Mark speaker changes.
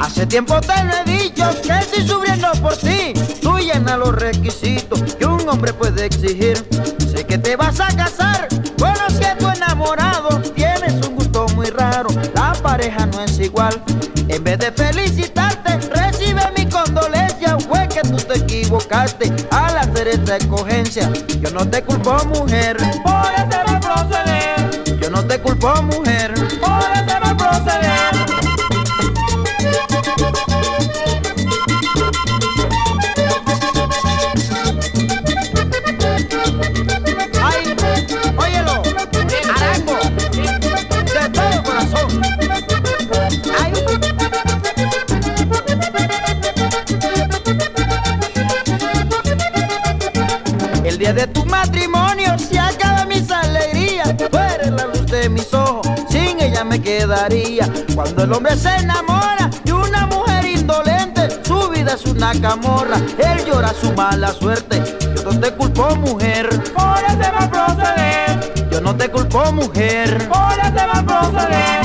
Speaker 1: Hace tiempo te lo he dicho que estoy sufriendo por ti. Tú llenas los requisitos que un hombre puede exigir. Sé que te vas a casar, bueno si tu enamorado tienes un gusto muy raro. La pareja no es igual. En vez de felicitarte, equivocaste al hacer esta escogencia. Yo no te culpo, mujer, por ese mal proceder. Yo no te culpo, mujer, por día de tu matrimonio se acaba mis alegrías. Tú eres la luz de mis ojos, sin ella me quedaría. Cuando el hombre se enamora de una mujer indolente, su vida es una camorra. Él llora su mala suerte. Yo no te culpo, mujer, por ese mal proceder. Yo no te culpo, mujer, por ese mal proceder.